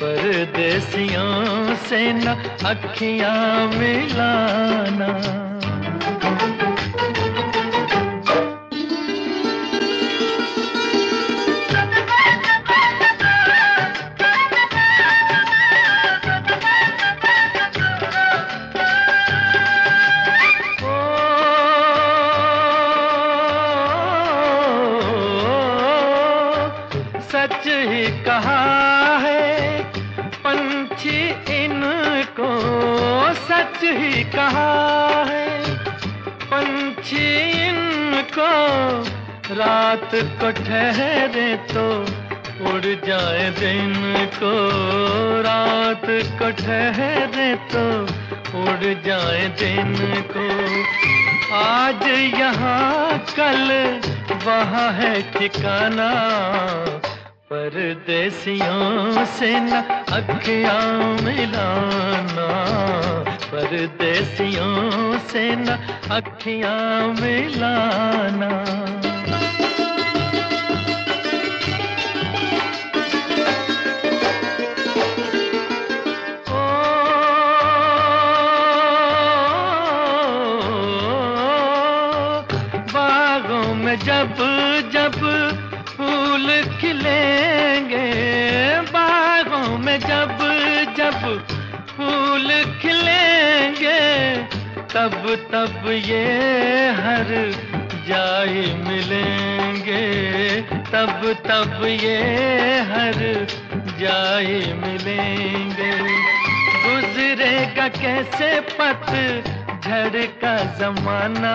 परदेसियों से न अखियाँ मिलाना। सच ही कहा सच ही कहा है। पंछी इनको रात को ठहरे तो उड़ जाए दिन को। रात को ठहरे तो उड़ जाए दिन को। आज यहाँ कल वहाँ है ठिकाना। परदेसियों से न अखियाँ मिलाना। परदेसियों से न अखियाँ मिलाना। जब जब फूल खिलेंगे बागों में जब जब फूल खिलेंगे, तब तब ये हर जाए मिलेंगे। तब तब ये हर जाए मिलेंगे। गुजरेगा कैसे पथ झड़ का जमाना